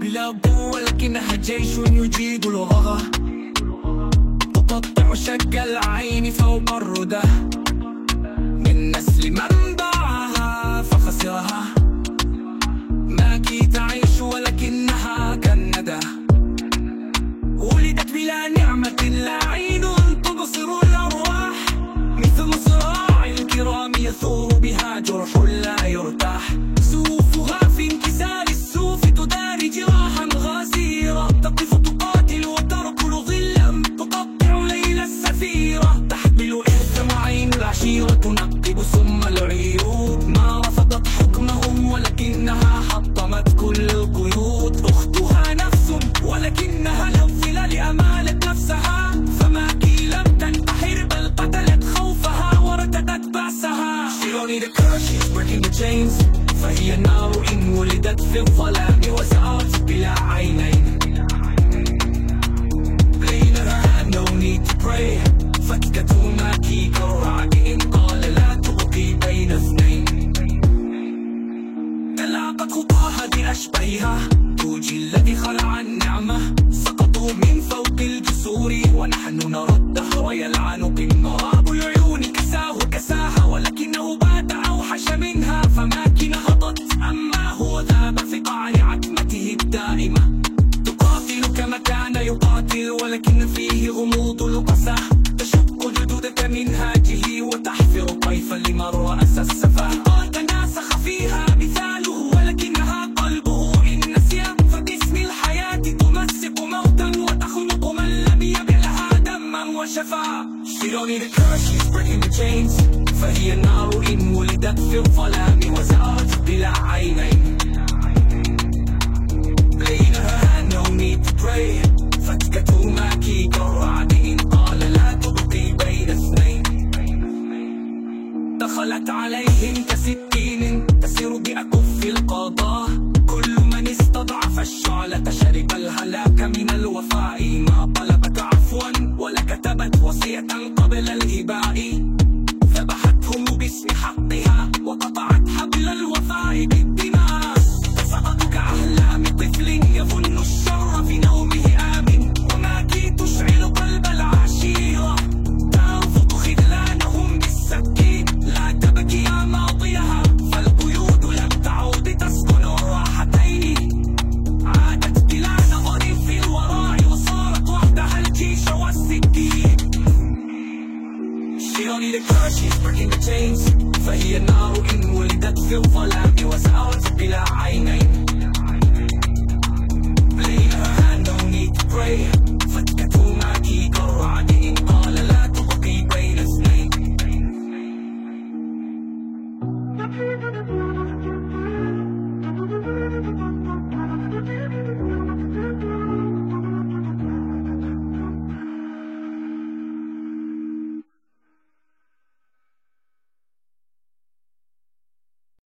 بلا قوة ولكنها جيش يجيد الغغى تقطع شق العين فوق الردى من نسل من ضاعها فخسرها. ماكي تعيش ولكنها كالندى ولدت بلا نعمة لا عين. يثور بها جرح لا يرتاح. Need a curse, she's breaking the chains. فهي النار إن ولدت في الظلام وسعت بلا عينين Laying her hand, no need to pray. فتكة ماكي كالرعد إن قال لا تبقي بين اثنين. تلاقت خطاها بأشبهها. توجي الذي خلع النعمة. سقطوا من فوق الجسور ونحن نرى الدهر يلعن قمراب العيون كساه كساها ولكنه بات يقاتل ولكن فيه غموض القسى تشق جدودك من هاجه وتحفر طيفا لمن رأس السفاه قد تناسخ فيها مثاله ولكنها قلبه. إن نسي فباسم الحياة تمسك موتا وتخلق من لم يبلها دما وشفا. She don't need a curse, she's breaking the chains. فهي النار إن ولدت في الظلام وزارت بلا عينين دخلت عليهم كسكين تسير بأكف القضاء. كل من استضعف الشعلة شرب الهلاك من الوفاء. ما طلبت عفوا ولا كتبت وصية قبل breaking the chains. فهي النار إن ولدت في الظلام وسارت بلا عينين